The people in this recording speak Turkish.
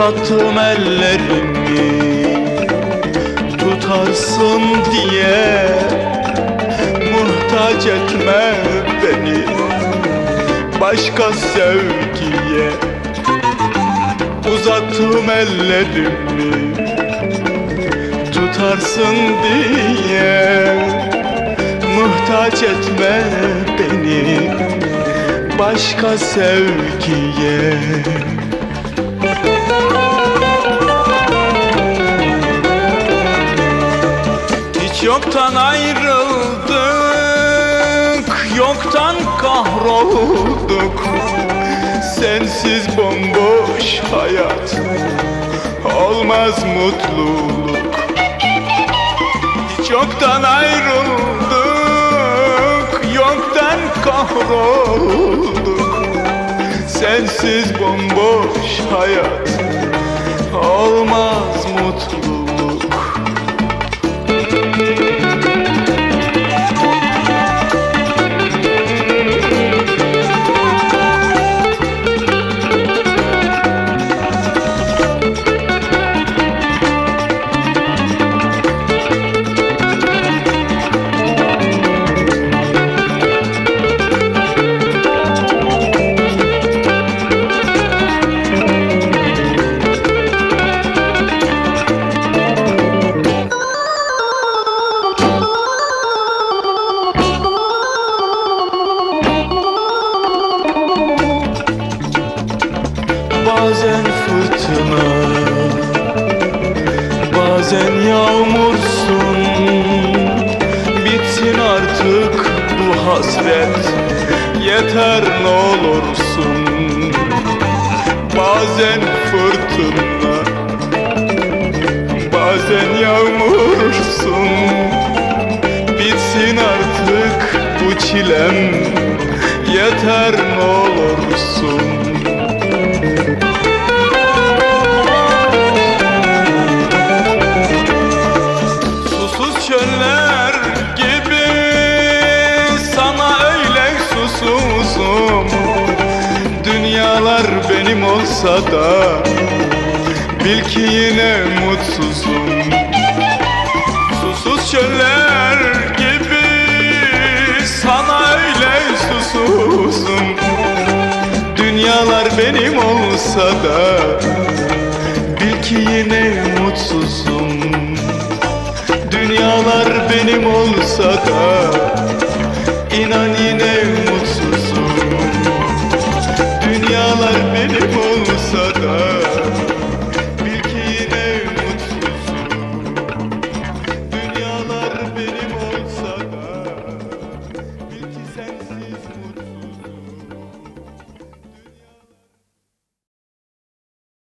Uzattım ellerimi. Tutarsın diye Muhtaç etme beni. Başka sevgiye Uzattım ellerimi. Tutarsın diye Muhtaç etme beni. Başka sevgiye yoktan ayrıldık Yoktan kahrolduk. Sensiz bomboş hayat Olmaz mutluluk. Hiç yoktan ayrıldık Yoktan kahrolduk. Sensiz bomboş hayat Olmaz mutluluk Bazen yağmursun. Bitsin artık bu hasret. Yeter ne olursun. Bazen fırtına Bazen yağmursun. Bitsin artık bu çilem. Yeter ne olursun Benim olsa da bil ki yine mutsuzum. Susuz çöller gibi sana öyle susuzum. Dünyalar benim olsa da bil ki yine mutsuzum. Dünyalar benim olsa da